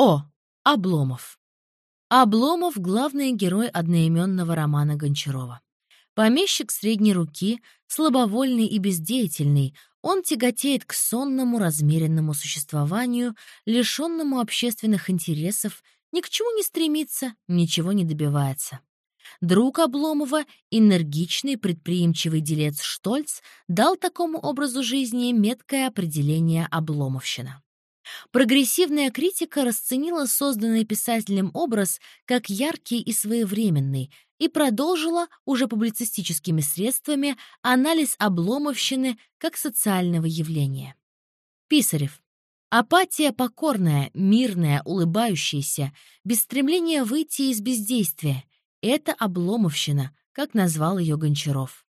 О. Обломов. Обломов — главный герой одноименного романа Гончарова. Помещик средней руки, слабовольный и бездеятельный, он тяготеет к сонному, размеренному существованию, лишенному общественных интересов, ни к чему не стремится, ничего не добивается. Друг Обломова, энергичный, предприимчивый делец Штольц, дал такому образу жизни меткое определение «обломовщина». Прогрессивная критика расценила созданный писателем образ как яркий и своевременный и продолжила уже публицистическими средствами анализ обломовщины как социального явления. Писарев. Апатия покорная, мирная, улыбающаяся, без стремления выйти из бездействия — это обломовщина, как назвал ее Гончаров.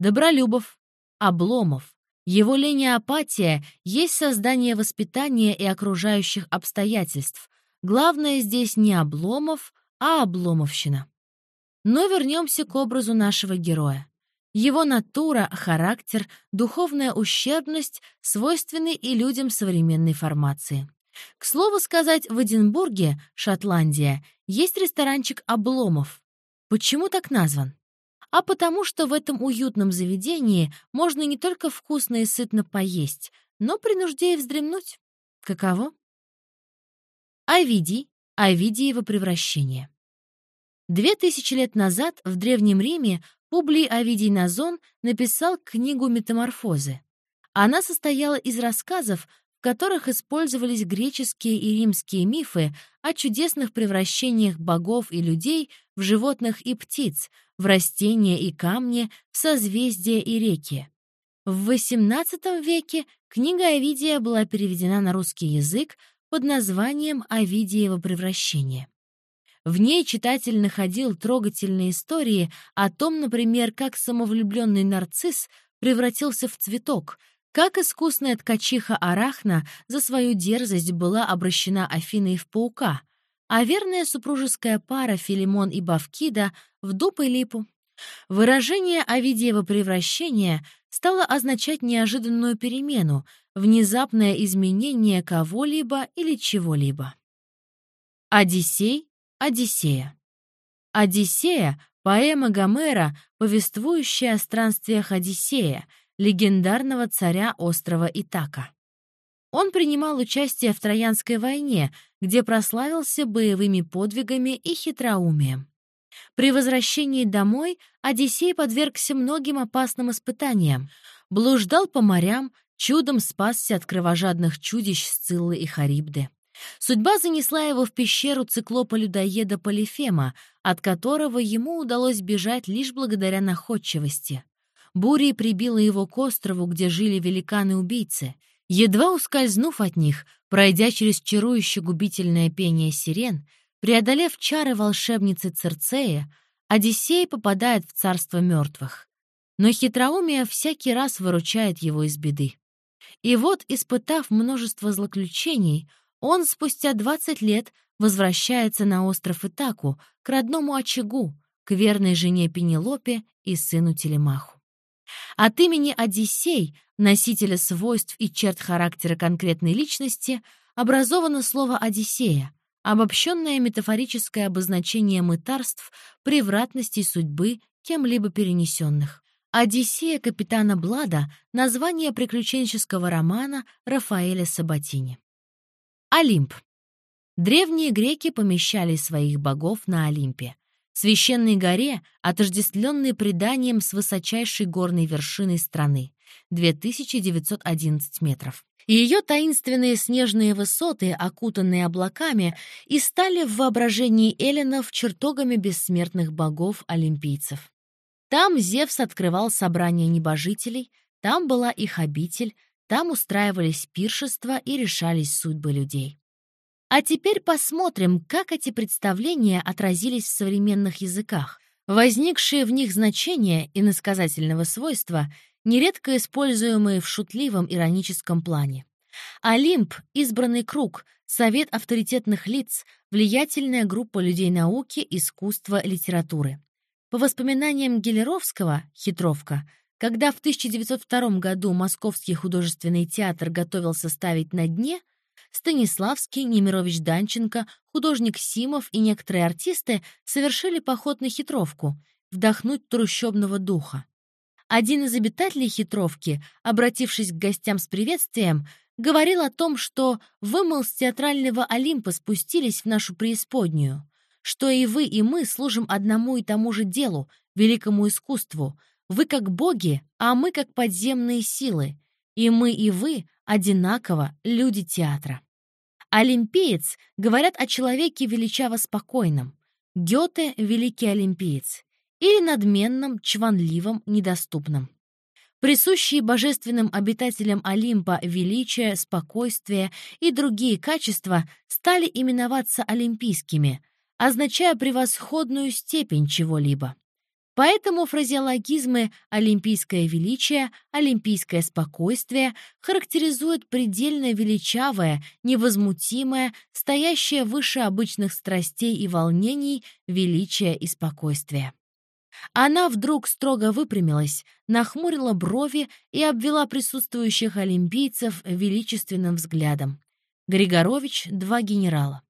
Добролюбов. Обломов. Его лень и апатия есть создание воспитания и окружающих обстоятельств. Главное здесь не Обломов, а Обломовщина. Но вернемся к образу нашего героя. Его натура, характер, духовная ущербность свойственны и людям современной формации. К слову сказать, в Эдинбурге, Шотландия, есть ресторанчик «Обломов». Почему так назван? А потому что в этом уютном заведении можно не только вкусно и сытно поесть, но при нужде и вздремнуть. Каково? Овидий, Овидиево превращение. Две тысячи лет назад в Древнем Риме Публий Овидий Назон написал книгу «Метаморфозы». Она состояла из рассказов, в которых использовались греческие и римские мифы о чудесных превращениях богов и людей в животных и птиц, в растения и камни, в созвездия и реки. В XVIII веке книга Овидия была переведена на русский язык под названием «Овидиево превращение». В ней читатель находил трогательные истории о том, например, как самовлюбленный нарцисс превратился в цветок, как искусная ткачиха Арахна за свою дерзость была обращена Афиной в паука — а верная супружеская пара Филимон и Бавкида в дуб и липу. Выражение Овидиева превращения стало означать неожиданную перемену, внезапное изменение кого-либо или чего-либо. Одиссей, Одиссея. Одиссея — поэма Гомера, повествующая о странствиях Одиссея, легендарного царя острова Итака. Он принимал участие в Троянской войне, где прославился боевыми подвигами и хитроумием. При возвращении домой Одиссей подвергся многим опасным испытаниям, блуждал по морям, чудом спасся от кровожадных чудищ Сциллы и Харибды. Судьба занесла его в пещеру циклопа-людоеда Полифема, от которого ему удалось бежать лишь благодаря находчивости. Бурей прибила его к острову, где жили великаны-убийцы — Едва ускользнув от них, пройдя через чарующе губительное пение сирен, преодолев чары волшебницы Церцея, Одиссей попадает в царство мертвых. Но хитроумие всякий раз выручает его из беды. И вот, испытав множество злоключений, он спустя 20 лет возвращается на остров Итаку, к родному очагу, к верной жене Пенелопе и сыну Телемаху. От имени Одиссей, носителя свойств и черт характера конкретной личности, образовано слово «Одиссея», обобщенное метафорическое обозначение мытарств, превратностей судьбы, кем-либо перенесенных. «Одиссея» капитана Блада — название приключенческого романа Рафаэля Сабатини. Олимп. Древние греки помещали своих богов на Олимпе священной горе, отождествленной преданием с высочайшей горной вершиной страны — 2911 метров. Ее таинственные снежные высоты, окутанные облаками, и стали в воображении эллинов чертогами бессмертных богов-олимпийцев. Там Зевс открывал собрания небожителей, там была их обитель, там устраивались пиршества и решались судьбы людей. А теперь посмотрим, как эти представления отразились в современных языках. Возникшие в них значения иносказательного свойства, нередко используемые в шутливом ироническом плане. Олимп — избранный круг, совет авторитетных лиц, влиятельная группа людей науки, искусства, литературы. По воспоминаниям Гелеровского «Хитровка», когда в 1902 году Московский художественный театр готовился ставить на дне — Станиславский, Немирович Данченко, художник Симов и некоторые артисты совершили поход на хитровку — вдохнуть трущобного духа. Один из обитателей хитровки, обратившись к гостям с приветствием, говорил о том, что вы, мол, с театрального Олимпа спустились в нашу преисподнюю, что и вы, и мы служим одному и тому же делу, великому искусству. Вы как боги, а мы как подземные силы. И мы, и вы одинаково люди театра. Олимпиец говорят о человеке величаво спокойном. Гёте — великий олимпиец. Или надменном, чванливом, недоступном. Присущие божественным обитателям Олимпа величие, спокойствие и другие качества стали именоваться олимпийскими, означая превосходную степень чего-либо. Поэтому фразеологизмы «олимпийское величие», «олимпийское спокойствие» характеризуют предельно величавое, невозмутимое, стоящее выше обычных страстей и волнений величие и спокойствие. Она вдруг строго выпрямилась, нахмурила брови и обвела присутствующих олимпийцев величественным взглядом. Григорович — два генерала.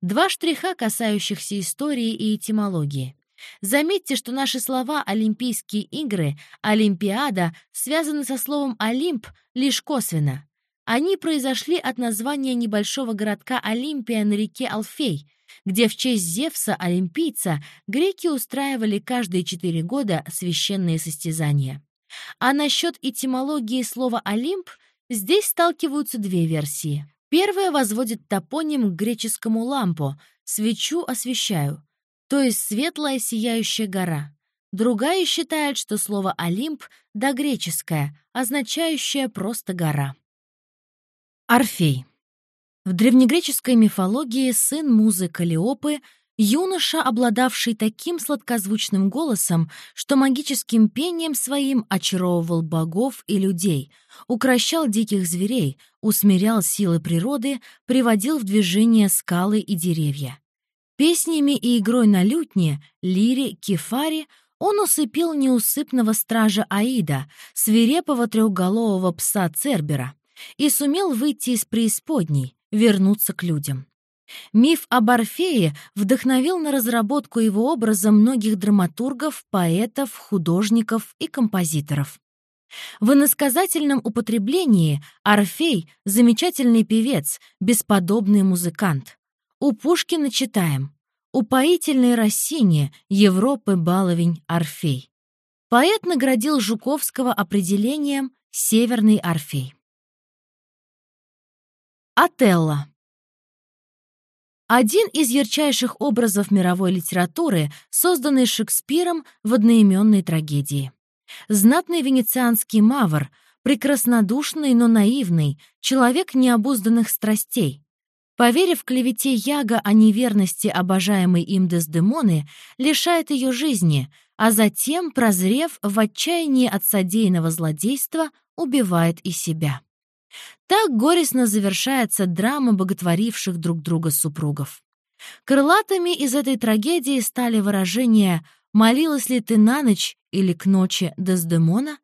Два штриха, касающихся истории и этимологии. Заметьте, что наши слова «Олимпийские игры», «Олимпиада» связаны со словом «Олимп» лишь косвенно. Они произошли от названия небольшого городка Олимпия на реке Алфей, где в честь Зевса, олимпийца, греки устраивали каждые четыре года священные состязания. А насчет этимологии слова «Олимп» здесь сталкиваются две версии. Первая возводит топоним к греческому «лампо» — «свечу освещаю», то есть светлая сияющая гора. Другая считает, что слово «Олимп» догреческое, означающее просто «гора». Орфей. В древнегреческой мифологии сын музы Калиопы — юноша, обладавший таким сладкозвучным голосом, что магическим пением своим очаровывал богов и людей, укращал диких зверей, усмирял силы природы, приводил в движение скалы и деревья. Песнями и игрой на лютне, лире, кефаре он усыпил неусыпного стража Аида, свирепого трехголового пса Цербера, и сумел выйти из преисподней, вернуться к людям. Миф об Орфее вдохновил на разработку его образа многих драматургов, поэтов, художников и композиторов. В иносказательном употреблении Орфей — замечательный певец, бесподобный музыкант. У Пушкина читаем «Упоительный Россине, Европы баловень Орфей». Поэт наградил Жуковского определением «Северный Орфей». Отелло. Один из ярчайших образов мировой литературы, созданный Шекспиром в одноименной трагедии. Знатный венецианский мавр, прекраснодушный, но наивный, человек необузданных страстей, Поверив клевете Яга о неверности обожаемой им Дездемоны, лишает ее жизни, а затем, прозрев в отчаянии от содеянного злодейства, убивает и себя. Так горестно завершается драма боготворивших друг друга супругов. Крылатыми из этой трагедии стали выражения «молилась ли ты на ночь или к ночи Дездемона?»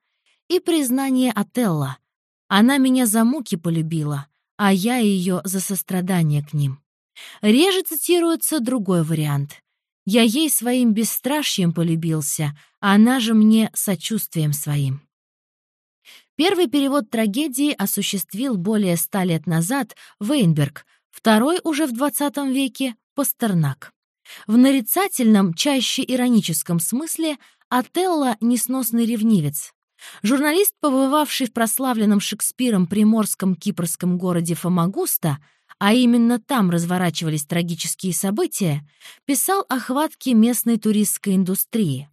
и признание Отелла «она меня за муки полюбила», а я ее за сострадание к ним. Реже цитируется другой вариант. «Я ей своим бесстрашием полюбился, а она же мне сочувствием своим». Первый перевод трагедии осуществил более ста лет назад Вейнберг, второй уже в XX веке — Пастернак. В нарицательном, чаще ироническом смысле Отелло — несносный ревнивец. Журналист, побывавший в прославленном Шекспиром приморском кипрском городе Фомагуста, а именно там разворачивались трагические события, писал о хватке местной туристской индустрии.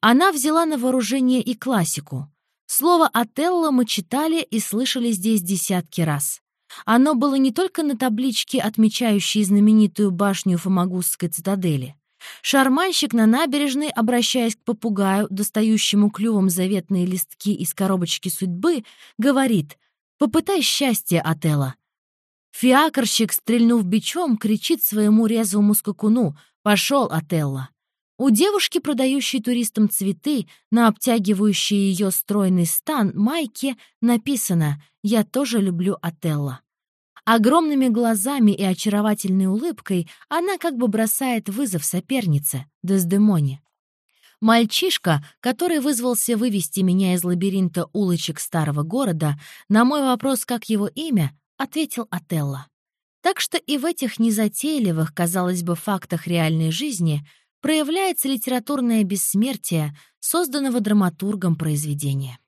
Она взяла на вооружение и классику. Слово «Отелло» мы читали и слышали здесь десятки раз. Оно было не только на табличке, отмечающей знаменитую башню Фомагустской цитадели. Шарманщик на набережной, обращаясь к попугаю, достающему клювом заветные листки из коробочки судьбы, говорит «Попытай счастье, Отелло». Фиакрщик, стрельнув бичом, кричит своему резвому скакуну «Пошел, Отелло». У девушки, продающей туристам цветы, на обтягивающей ее стройный стан майке написано «Я тоже люблю Отелло». Огромными глазами и очаровательной улыбкой она как бы бросает вызов сопернице, Дездемоне. Мальчишка, который вызвался вывести меня из лабиринта улочек старого города, на мой вопрос, как его имя, ответил Отелло. Так что и в этих незатейливых, казалось бы, фактах реальной жизни проявляется литературное бессмертие, созданного драматургом произведения.